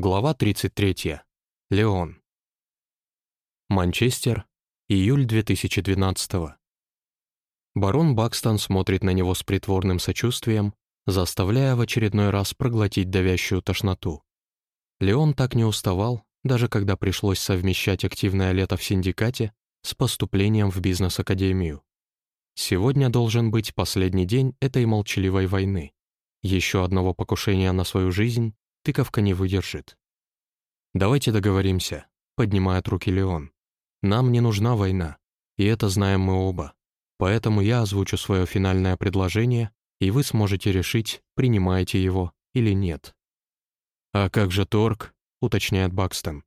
Глава 33. Леон. Манчестер. Июль 2012 Барон Бакстон смотрит на него с притворным сочувствием, заставляя в очередной раз проглотить давящую тошноту. Леон так не уставал, даже когда пришлось совмещать активное лето в синдикате с поступлением в бизнес-академию. Сегодня должен быть последний день этой молчаливой войны. Еще одного покушения на свою жизнь тыковка не выдержит. «Давайте договоримся», — поднимает руки Леон. «Нам не нужна война, и это знаем мы оба. Поэтому я озвучу свое финальное предложение, и вы сможете решить, принимаете его или нет». «А как же торг?» — уточняет Бакстон.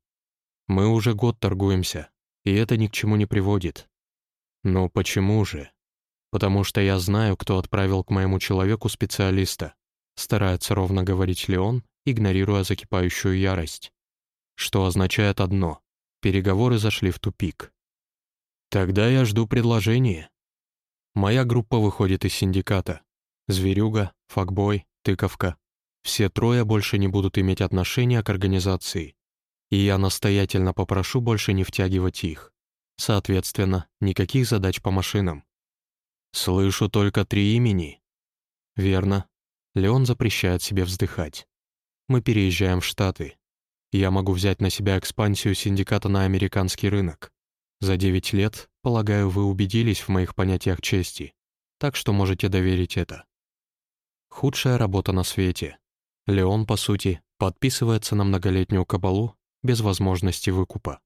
«Мы уже год торгуемся, и это ни к чему не приводит». «Но почему же?» «Потому что я знаю, кто отправил к моему человеку специалиста», старается ровно говорить Леон, игнорируя закипающую ярость. Что означает одно — переговоры зашли в тупик. Тогда я жду предложения. Моя группа выходит из синдиката. Зверюга, факбой, тыковка. Все трое больше не будут иметь отношения к организации. И я настоятельно попрошу больше не втягивать их. Соответственно, никаких задач по машинам. Слышу только три имени. Верно. Леон запрещает себе вздыхать. Мы переезжаем в Штаты. Я могу взять на себя экспансию синдиката на американский рынок. За 9 лет, полагаю, вы убедились в моих понятиях чести, так что можете доверить это. Худшая работа на свете. Леон, по сути, подписывается на многолетнюю кабалу без возможности выкупа.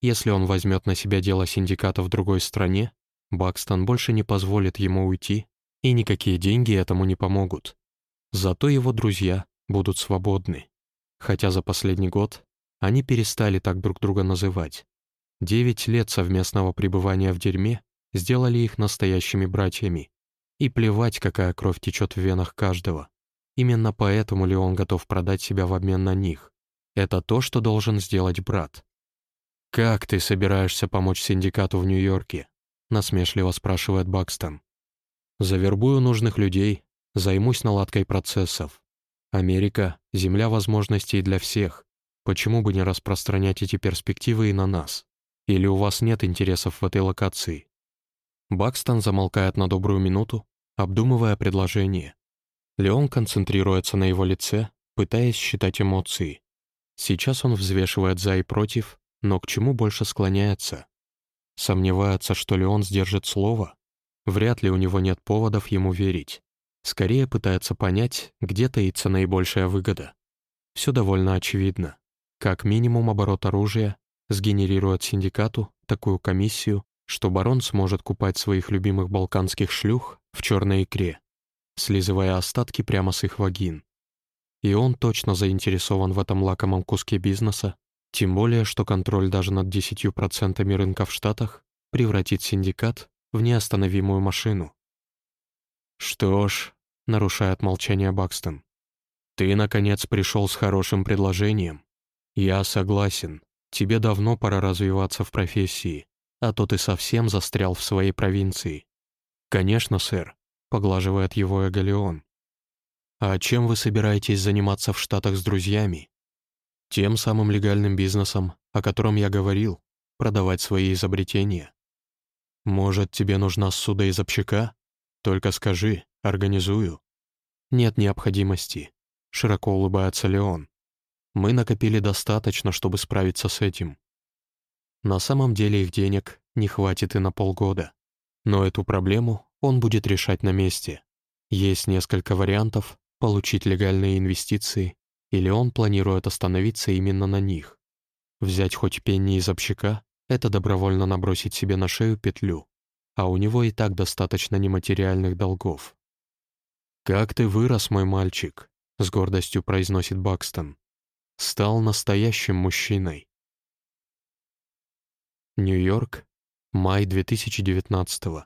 Если он возьмет на себя дело синдиката в другой стране, Бакстон больше не позволит ему уйти, и никакие деньги этому не помогут. Зато его друзья будут свободны. Хотя за последний год они перестали так друг друга называть. Девять лет совместного пребывания в дерьме сделали их настоящими братьями. И плевать, какая кровь течет в венах каждого. Именно поэтому ли он готов продать себя в обмен на них. Это то, что должен сделать брат. «Как ты собираешься помочь синдикату в Нью-Йорке?» насмешливо спрашивает Бакстон. «Завербую нужных людей, займусь наладкой процессов. Америка — земля возможностей для всех. Почему бы не распространять эти перспективы и на нас? Или у вас нет интересов в этой локации?» Бакстон замолкает на добрую минуту, обдумывая предложение. Леон концентрируется на его лице, пытаясь считать эмоции. Сейчас он взвешивает «за» и «против», но к чему больше склоняется? Сомневается, что Леон сдержит слово? Вряд ли у него нет поводов ему верить. Скорее пытается понять, где таится наибольшая выгода. Все довольно очевидно. Как минимум оборот оружия сгенерирует синдикату такую комиссию, что барон сможет купать своих любимых балканских шлюх в черной икре, слизывая остатки прямо с их вагин. И он точно заинтересован в этом лакомом куске бизнеса, тем более, что контроль даже над 10% рынка в Штатах превратит синдикат в неостановимую машину. «Что ж», — нарушает молчание Бакстон, «ты, наконец, пришел с хорошим предложением. Я согласен. Тебе давно пора развиваться в профессии, а то ты совсем застрял в своей провинции». «Конечно, сэр», — поглаживает его Эголеон. «А чем вы собираетесь заниматься в Штатах с друзьями?» «Тем самым легальным бизнесом, о котором я говорил, продавать свои изобретения». «Может, тебе нужна ссуда из общака?» Только скажи, организую». «Нет необходимости», — широко улыбается Леон. «Мы накопили достаточно, чтобы справиться с этим». На самом деле их денег не хватит и на полгода. Но эту проблему он будет решать на месте. Есть несколько вариантов получить легальные инвестиции, или он планирует остановиться именно на них. Взять хоть пенни из общака — это добровольно набросить себе на шею петлю а у него и так достаточно нематериальных долгов. «Как ты вырос, мой мальчик», — с гордостью произносит Бакстон. «Стал настоящим мужчиной». Нью-Йорк, май 2019 -го.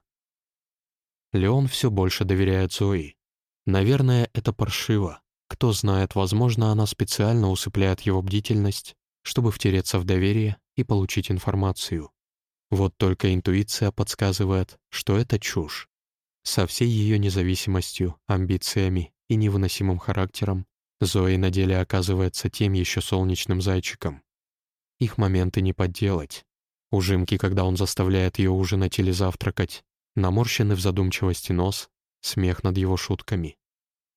Леон все больше доверяет Зои. Наверное, это паршиво. Кто знает, возможно, она специально усыпляет его бдительность, чтобы втереться в доверие и получить информацию. Вот только интуиция подсказывает, что это чушь. Со всей ее независимостью, амбициями и невыносимым характером Зои на деле оказывается тем еще солнечным зайчиком. Их моменты не подделать. Ужимки, когда он заставляет ее ужинать или завтракать, наморщенный в задумчивости нос, смех над его шутками.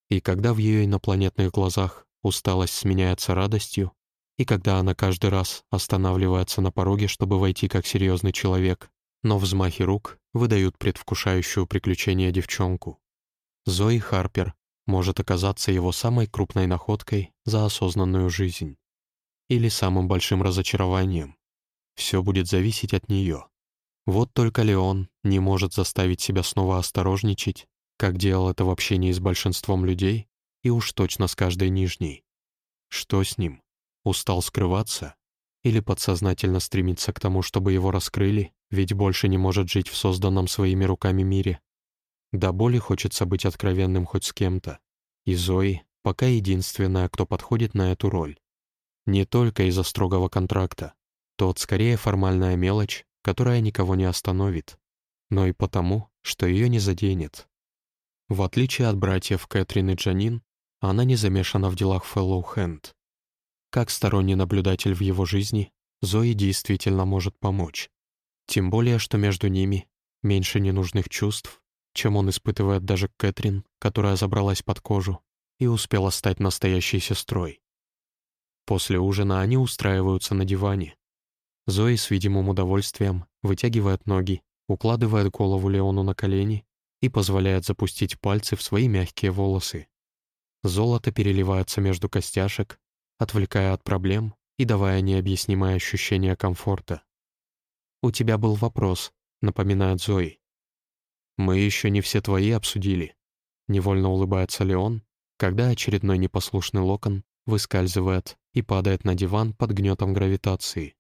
И когда в ее инопланетных глазах усталость сменяется радостью, и когда она каждый раз останавливается на пороге, чтобы войти как серьезный человек, но взмахи рук выдают предвкушающую приключение девчонку. Зои Харпер может оказаться его самой крупной находкой за осознанную жизнь. Или самым большим разочарованием. Все будет зависеть от нее. Вот только Леон не может заставить себя снова осторожничать, как делал это в общении с большинством людей, и уж точно с каждой нижней. Что с ним? Устал скрываться? Или подсознательно стремится к тому, чтобы его раскрыли, ведь больше не может жить в созданном своими руками мире? До боли хочется быть откровенным хоть с кем-то. И Зои пока единственная, кто подходит на эту роль. Не только из-за строгого контракта. Тот скорее формальная мелочь, которая никого не остановит, но и потому, что ее не заденет. В отличие от братьев Кэтрин и Джанин, она не замешана в делах Фэллоу Хэнд. Как сторонний наблюдатель в его жизни, Зои действительно может помочь. Тем более, что между ними меньше ненужных чувств, чем он испытывает даже Кэтрин, которая забралась под кожу и успела стать настоящей сестрой. После ужина они устраиваются на диване. Зои с видимым удовольствием вытягивает ноги, укладывает голову Леону на колени и позволяет запустить пальцы в свои мягкие волосы. Золото переливается между костяшек, отвлекая от проблем и давая необъяснимое ощущение комфорта. «У тебя был вопрос», — напоминает Зои. «Мы еще не все твои обсудили», — невольно улыбается Леон, когда очередной непослушный локон выскальзывает и падает на диван под гнетом гравитации.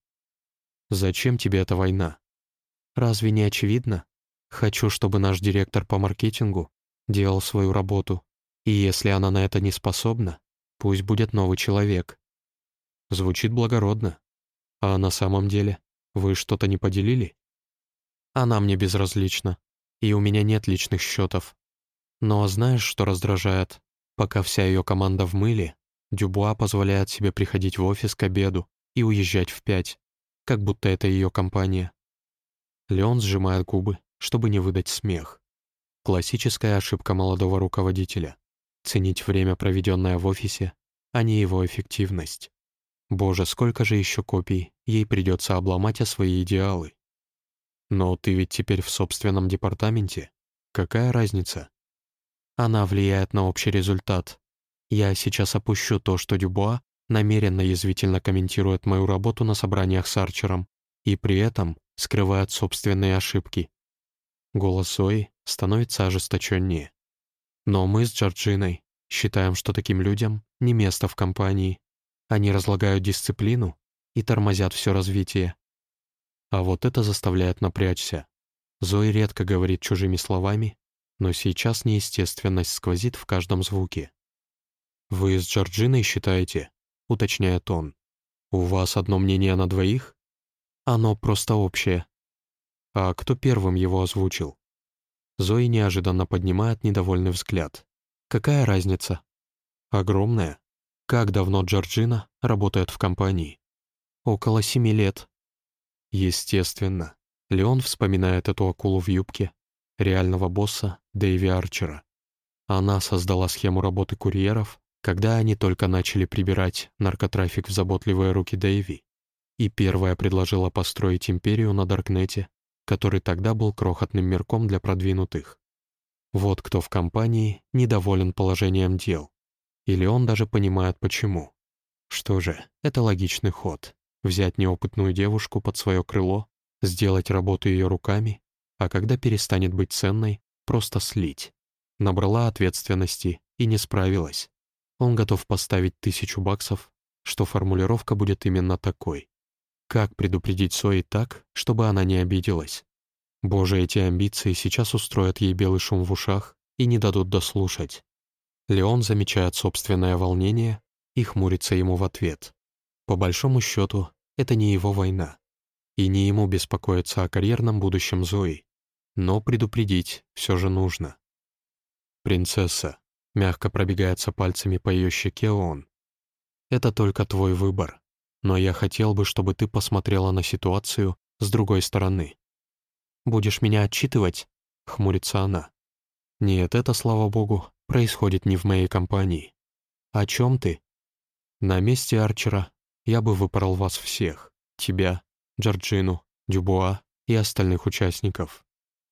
«Зачем тебе эта война?» «Разве не очевидно? Хочу, чтобы наш директор по маркетингу делал свою работу, и если она на это не способна, пусть будет новый человек». Звучит благородно. А на самом деле, вы что-то не поделили? Она мне безразлична и у меня нет личных счетов. Но знаешь, что раздражает? Пока вся ее команда в мыле, Дюбуа позволяет себе приходить в офис к обеду и уезжать в пять, как будто это ее компания. Леон сжимает губы, чтобы не выдать смех. Классическая ошибка молодого руководителя — ценить время, проведенное в офисе, а не его эффективность. Боже, сколько же еще копий ей придется обломать о свои идеалы. Но ты ведь теперь в собственном департаменте. Какая разница? Она влияет на общий результат. Я сейчас опущу то, что Дюбуа намеренно язвительно комментирует мою работу на собраниях с Арчером и при этом скрывает собственные ошибки. Голос Зои становится ожесточеннее. Но мы с Джорджиной считаем, что таким людям не место в компании. Они разлагают дисциплину и тормозят все развитие. А вот это заставляет напрячься. Зои редко говорит чужими словами, но сейчас неестественность сквозит в каждом звуке. «Вы с Джорджиной считаете?» — уточняет он. «У вас одно мнение на двоих?» «Оно просто общее». «А кто первым его озвучил?» Зои неожиданно поднимает недовольный взгляд. «Какая разница?» «Огромная. Как давно Джорджина работает в компании?» «Около семи лет», Естественно, Леон вспоминает эту акулу в юбке, реального босса Дэйви Арчера. Она создала схему работы курьеров, когда они только начали прибирать наркотрафик в заботливые руки Дэйви, и первая предложила построить империю на Даркнете, который тогда был крохотным мирком для продвинутых. Вот кто в компании недоволен положением дел. Или он даже понимает почему. Что же, это логичный ход взять неопытную девушку под свое крыло, сделать работу ее руками, а когда перестанет быть ценной, просто слить. Набрала ответственности и не справилась. Он готов поставить тысячу баксов, что формулировка будет именно такой. Как предупредить Сои так, чтобы она не обиделась? Боже, эти амбиции сейчас устроят ей белый шум в ушах и не дадут дослушать. Леон замечает собственное волнение и хмурится ему в ответ. По большому счету, это не его война. И не ему беспокоиться о карьерном будущем Зои. Но предупредить все же нужно. «Принцесса», — Мягко пробегается пальцами по ее щеке он. Это только твой выбор. Но я хотел бы, чтобы ты посмотрела на ситуацию с другой стороны. «Будешь меня отчитывать?» — хмурится она. «Нет, это, слава богу, происходит не в моей компании. О чем ты?» «На месте Арчера я бы выпорол вас всех. Тебя, Джорджину, Дюбуа и остальных участников.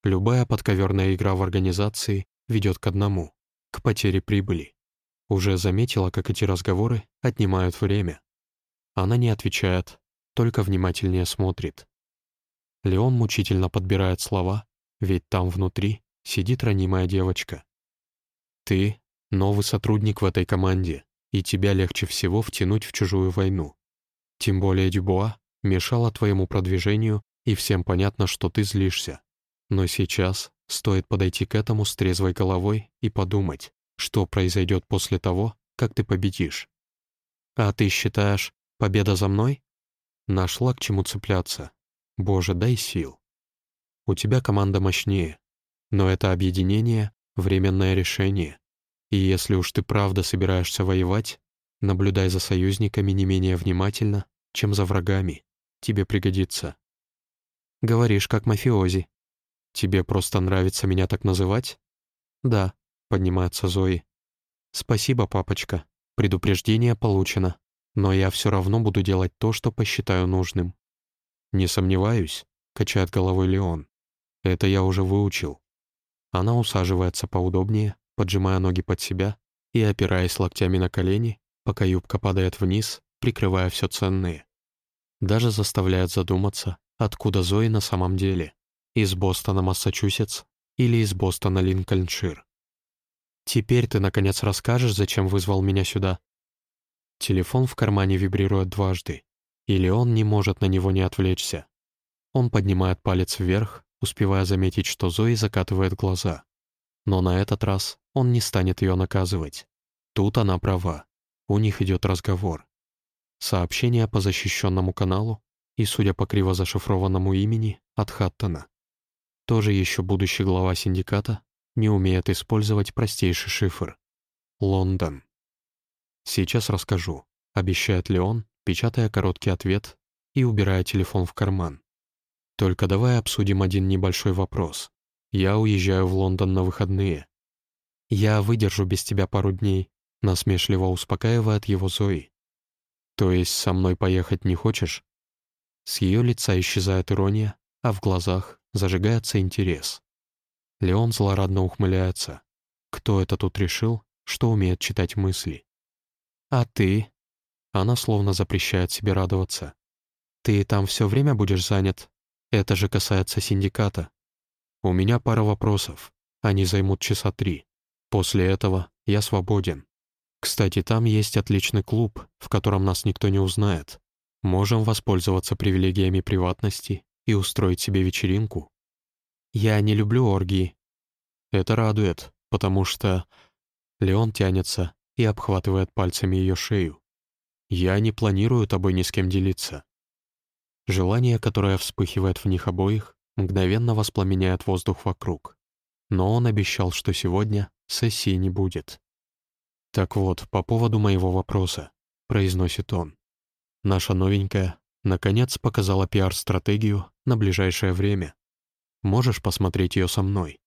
Любая подковерная игра в организации ведет к одному — к потере прибыли. Уже заметила, как эти разговоры отнимают время. Она не отвечает, только внимательнее смотрит. Леон мучительно подбирает слова, ведь там внутри сидит ранимая девочка. Ты — новый сотрудник в этой команде, и тебя легче всего втянуть в чужую войну. Тем более Дюбуа мешала твоему продвижению, и всем понятно, что ты злишься. Но сейчас стоит подойти к этому с трезвой головой и подумать, что произойдет после того, как ты победишь. А ты считаешь, победа за мной? Нашла к чему цепляться. Боже, дай сил. У тебя команда мощнее, но это объединение — временное решение. И если уж ты правда собираешься воевать, наблюдай за союзниками не менее внимательно, чем за врагами. Тебе пригодится. Говоришь, как мафиози. Тебе просто нравится меня так называть? Да, поднимается Зои. Спасибо, папочка. Предупреждение получено. Но я все равно буду делать то, что посчитаю нужным. «Не сомневаюсь», — качает головой Леон. «Это я уже выучил». Она усаживается поудобнее, поджимая ноги под себя и опираясь локтями на колени, пока юбка падает вниз, прикрывая все ценное. Даже заставляет задуматься, откуда Зои на самом деле. Из Бостона, Массачусетс или из Бостона, Линкольншир. «Теперь ты, наконец, расскажешь, зачем вызвал меня сюда?» Телефон в кармане вибрирует дважды. Или он не может на него не отвлечься. Он поднимает палец вверх, успевая заметить, что Зои закатывает глаза. Но на этот раз он не станет ее наказывать. Тут она права. У них идет разговор. Сообщение по защищенному каналу и, судя по криво зашифрованному имени, от Хаттона. Тоже еще будущий глава синдиката не умеет использовать простейший шифр. Лондон. Сейчас расскажу, обещает ли он, печатая короткий ответ и убирая телефон в карман. «Только давай обсудим один небольшой вопрос. Я уезжаю в Лондон на выходные. Я выдержу без тебя пару дней», — насмешливо успокаивает его Зои. «То есть со мной поехать не хочешь?» С ее лица исчезает ирония, а в глазах зажигается интерес. Леон злорадно ухмыляется. Кто это тут решил, что умеет читать мысли? «А ты?» Она словно запрещает себе радоваться. «Ты там все время будешь занят? Это же касается синдиката. У меня пара вопросов. Они займут часа три. После этого я свободен. Кстати, там есть отличный клуб, в котором нас никто не узнает. Можем воспользоваться привилегиями приватности и устроить себе вечеринку. Я не люблю оргии. Это радует, потому что... Леон тянется и обхватывает пальцами ее шею. Я не планирую тобой ни с кем делиться. Желание, которое вспыхивает в них обоих, мгновенно воспламеняет воздух вокруг. Но он обещал, что сегодня сессии не будет. «Так вот, по поводу моего вопроса», — произносит он. «Наша новенькая, наконец, показала пиар-стратегию на ближайшее время. Можешь посмотреть ее со мной?»